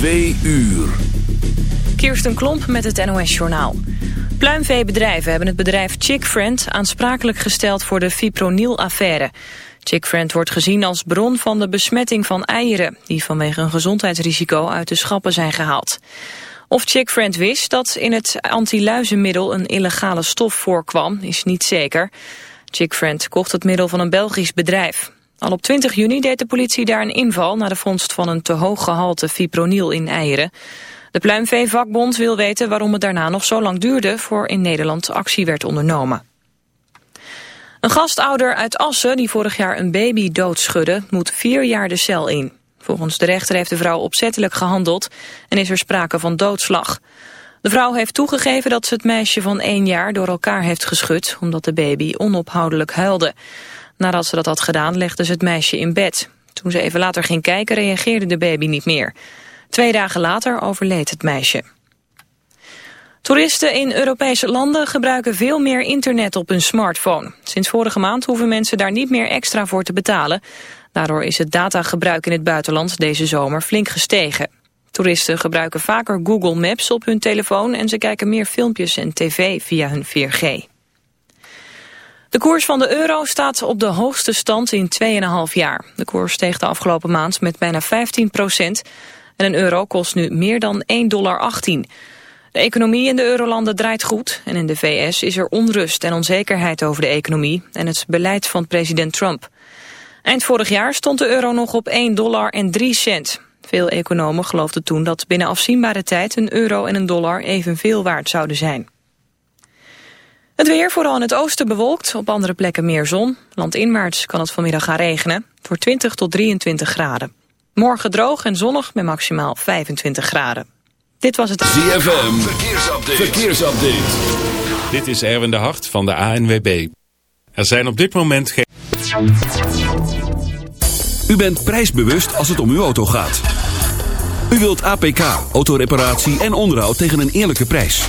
Twee uur. Kirsten Klomp met het NOS-journaal. Pluimveebedrijven hebben het bedrijf Chickfriend aansprakelijk gesteld voor de fipronil-affaire. Chickfriend wordt gezien als bron van de besmetting van eieren... die vanwege een gezondheidsrisico uit de schappen zijn gehaald. Of Chickfriend wist dat in het antiluizenmiddel een illegale stof voorkwam, is niet zeker. Chickfriend kocht het middel van een Belgisch bedrijf. Al op 20 juni deed de politie daar een inval... naar de vondst van een te hoog gehalte fipronil in eieren. De pluimveevakbond wil weten waarom het daarna nog zo lang duurde... voor in Nederland actie werd ondernomen. Een gastouder uit Assen die vorig jaar een baby doodschudde... moet vier jaar de cel in. Volgens de rechter heeft de vrouw opzettelijk gehandeld... en is er sprake van doodslag. De vrouw heeft toegegeven dat ze het meisje van één jaar door elkaar heeft geschud... omdat de baby onophoudelijk huilde. Nadat ze dat had gedaan legde ze het meisje in bed. Toen ze even later ging kijken reageerde de baby niet meer. Twee dagen later overleed het meisje. Toeristen in Europese landen gebruiken veel meer internet op hun smartphone. Sinds vorige maand hoeven mensen daar niet meer extra voor te betalen. Daardoor is het datagebruik in het buitenland deze zomer flink gestegen. Toeristen gebruiken vaker Google Maps op hun telefoon... en ze kijken meer filmpjes en tv via hun 4G. De koers van de euro staat op de hoogste stand in 2,5 jaar. De koers steeg de afgelopen maand met bijna 15 procent. En een euro kost nu meer dan 1,18 dollar. De economie in de eurolanden draait goed. En in de VS is er onrust en onzekerheid over de economie... en het beleid van president Trump. Eind vorig jaar stond de euro nog op 1 dollar en 3 cent. Veel economen geloofden toen dat binnen afzienbare tijd... een euro en een dollar evenveel waard zouden zijn. Het weer, vooral in het oosten bewolkt, op andere plekken meer zon. Landinwaarts kan het vanmiddag gaan regenen, voor 20 tot 23 graden. Morgen droog en zonnig met maximaal 25 graden. Dit was het... ZFM, verkeersupdate. verkeersupdate. Dit is Erwin de Hart van de ANWB. Er zijn op dit moment geen... U bent prijsbewust als het om uw auto gaat. U wilt APK, autoreparatie en onderhoud tegen een eerlijke prijs.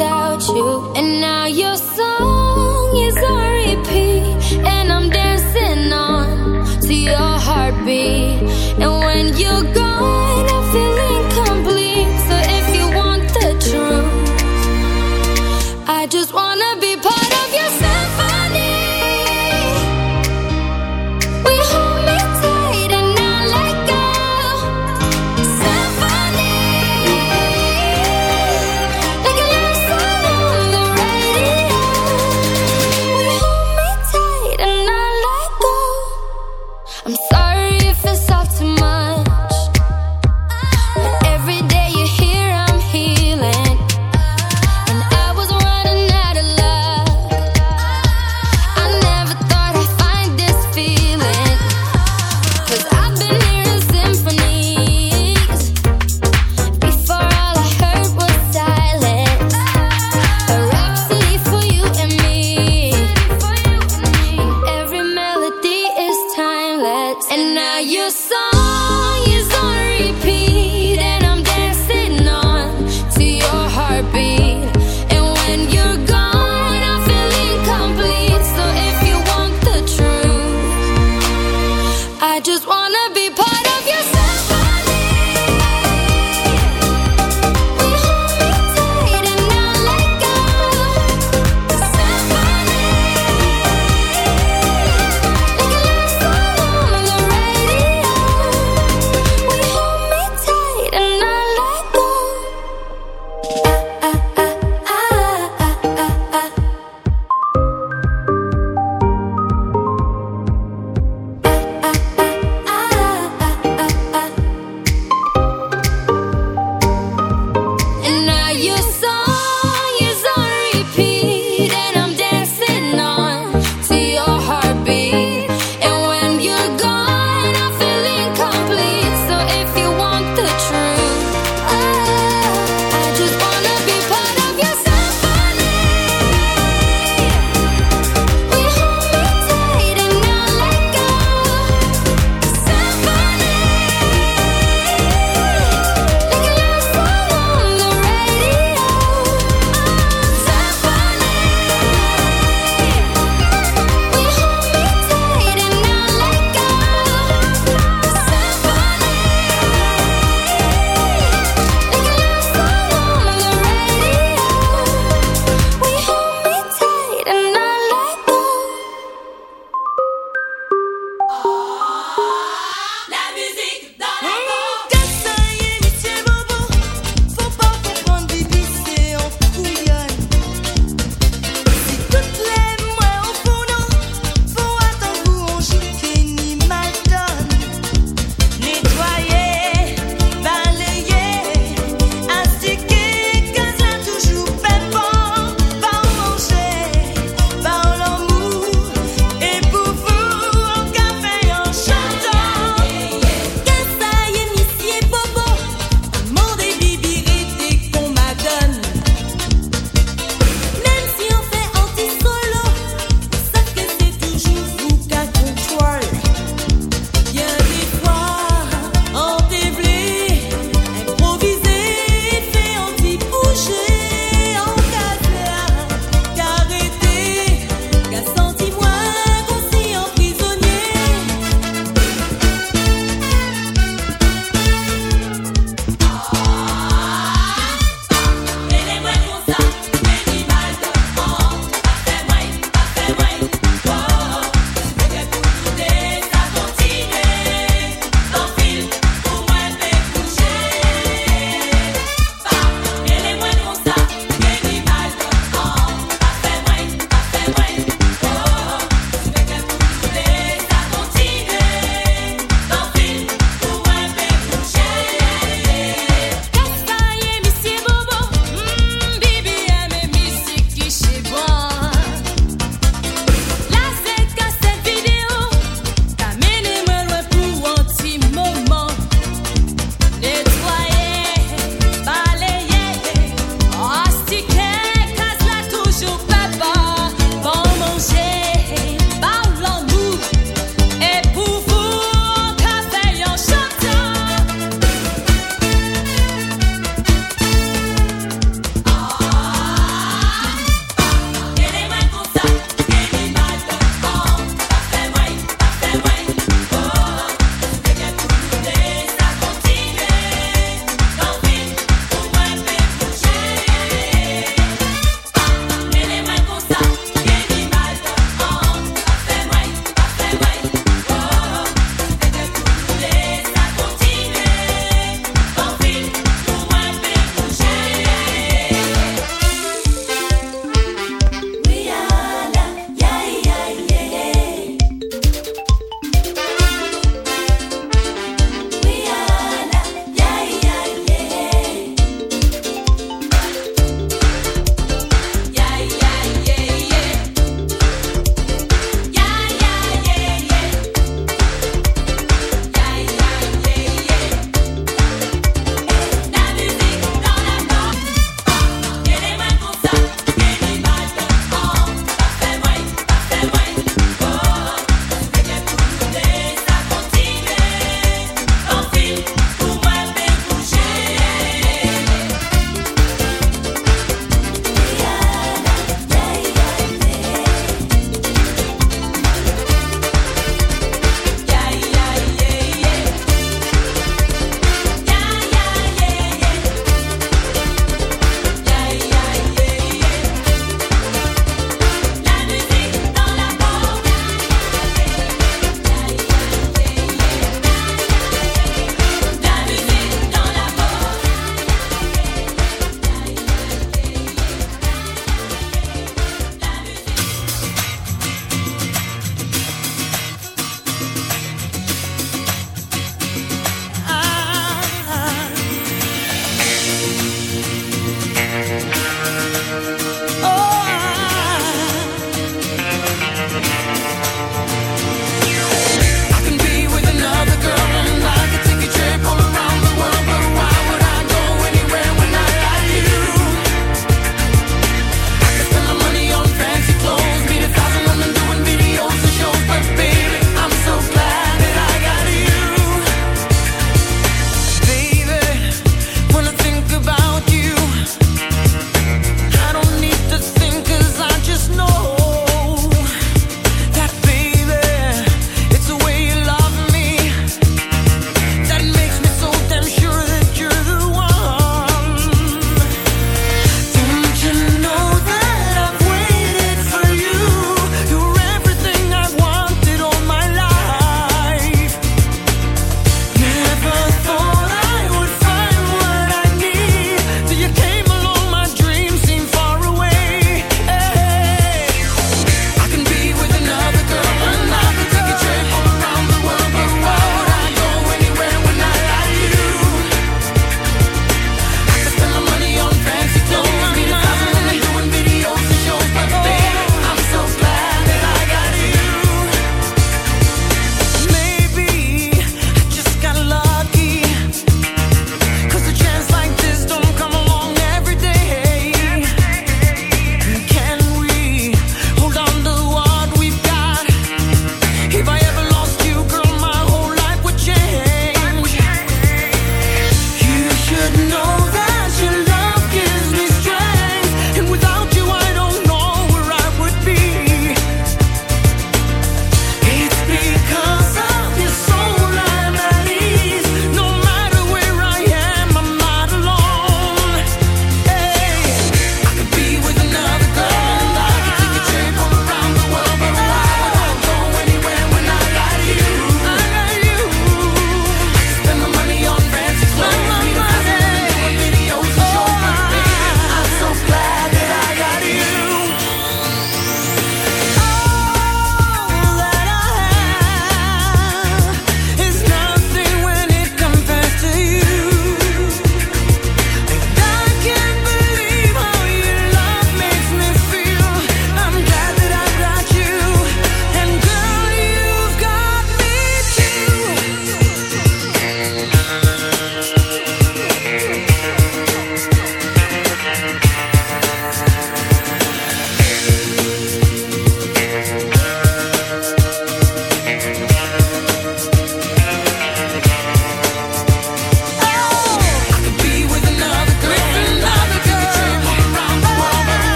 I just wanna.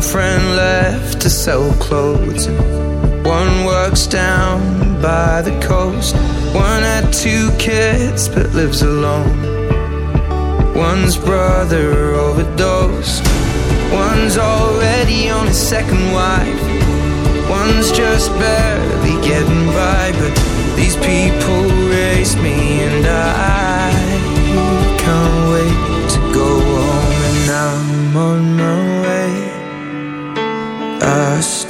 One friend left to sell clothes. One works down by the coast. One had two kids but lives alone. One's brother overdosed. One's already on his second wife. One's just barely getting by. But these people raised me, and I can't wait to go home. And I'm on my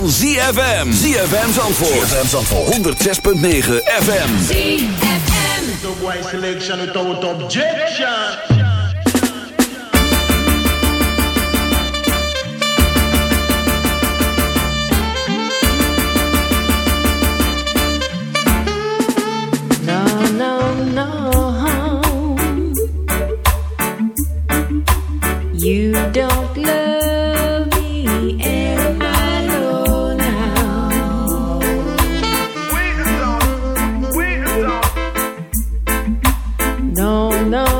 van ZFM. ZFM Zandvoort. ZFM Zandvoort. 106.9 FM. ZFM. The selection without object. no, no.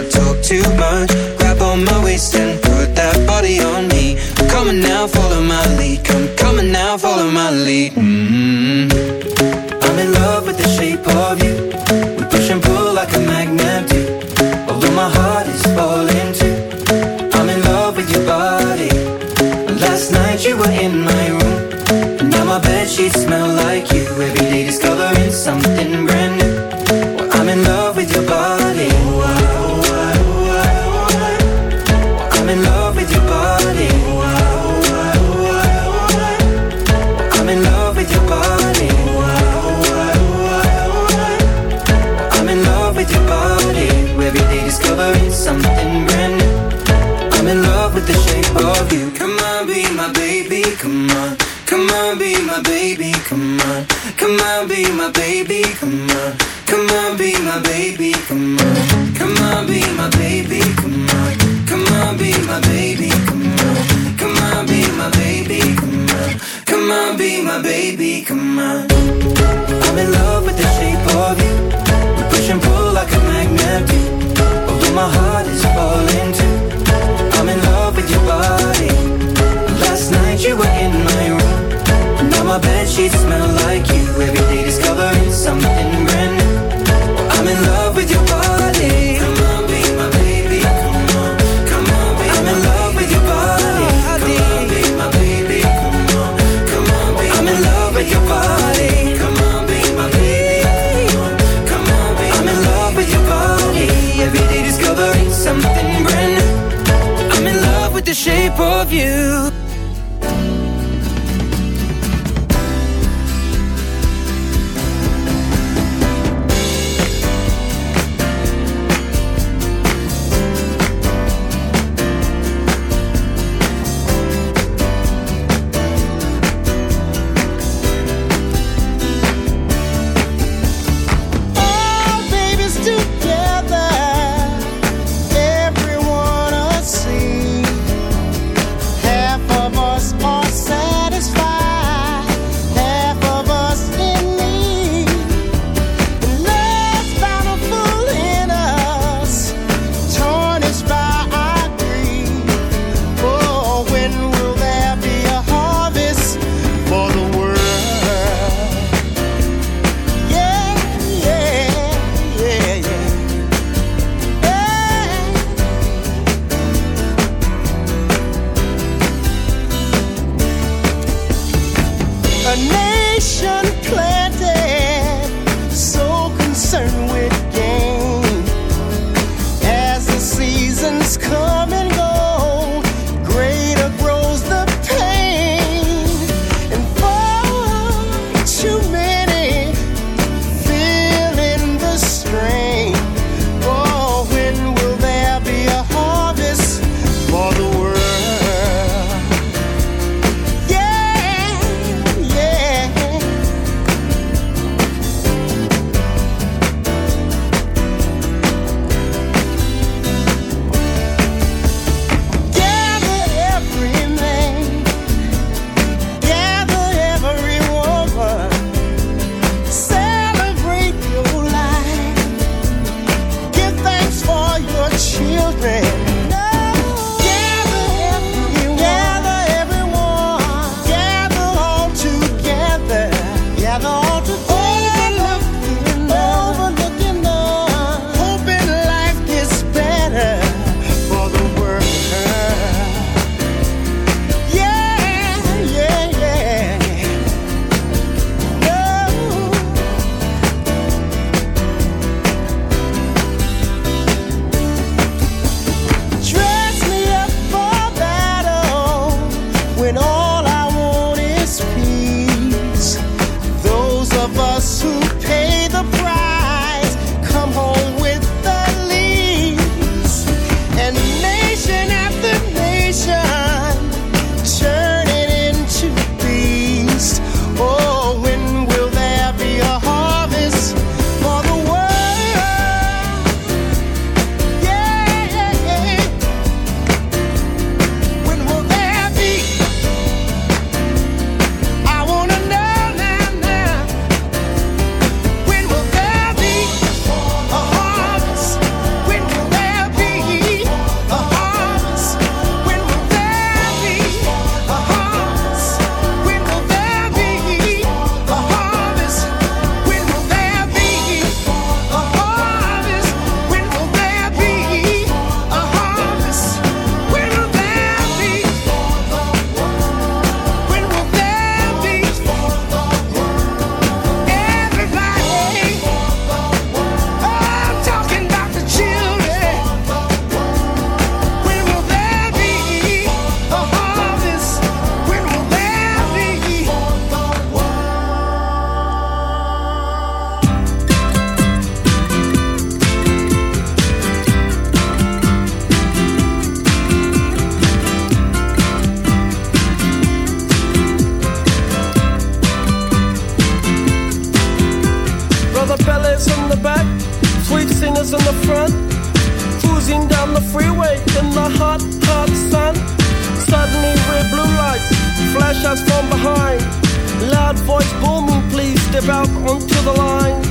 step onto the line.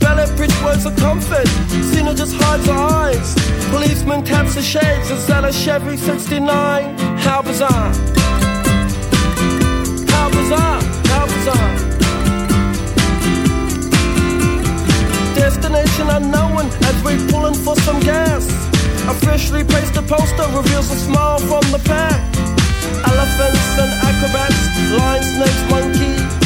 Pele bridge words of comfort, Zina just hides her eyes. Policeman taps the shades, is that a Chevy 69? How bizarre! How bizarre! How bizarre! Destination unknown as we pulling for some gas. Officially placed a poster reveals a smile from the pack. Elephants and acrobats, lion, snakes, monkey.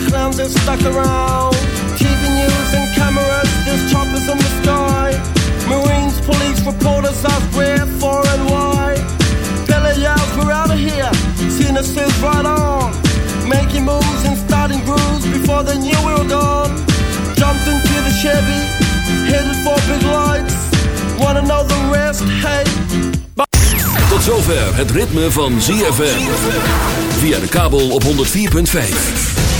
the clowns are stuck around. TV news and cameras, there's choppers in the sky. Marines, police, reporters ask where, for, and why. Pele yells, we're out of here. Zina says, right on. Making moves and starting grooves before they knew we were gone. Jumped into the Chevy, headed for big lights. Wanna know the rest? Hey. Tot zover het ritme van ZFM. Via de kabel op 104.5.